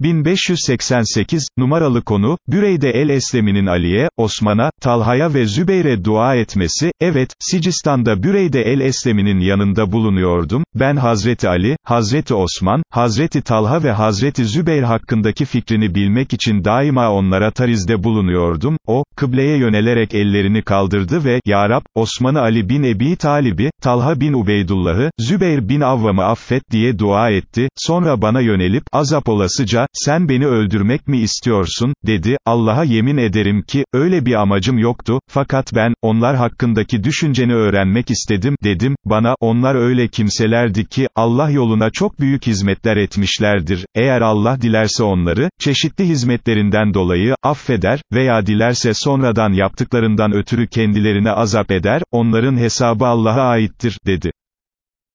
1588, numaralı konu, Büreyde el-Eslemi'nin Ali'ye, Osman'a, Talha'ya ve Zübeyre dua etmesi, evet, Sicistan'da Büreyde el-Eslemi'nin yanında bulunuyordum, ben Hazreti Ali, Hazreti Osman, Hazreti Talha ve Hazreti Zübeyr hakkındaki fikrini bilmek için daima onlara tarizde bulunuyordum, o, kıbleye yönelerek ellerini kaldırdı ve, Ya Rab, Osman'ı Ali bin Ebi Talib'i, Talha bin Ubeydullah'ı, Zübeyr bin Avvam'ı affet diye dua etti, sonra bana yönelip, azap olasıca, sen beni öldürmek mi istiyorsun, dedi, Allah'a yemin ederim ki, öyle bir amacım yoktu, fakat ben, onlar hakkındaki düşünceni öğrenmek istedim, dedim, bana, onlar öyle kimselerdi ki, Allah yoluna çok büyük hizmetler etmişlerdir, eğer Allah dilerse onları, çeşitli hizmetlerinden dolayı, affeder, veya dilerse sonradan yaptıklarından ötürü kendilerine azap eder, onların hesabı Allah'a aittir, dedi.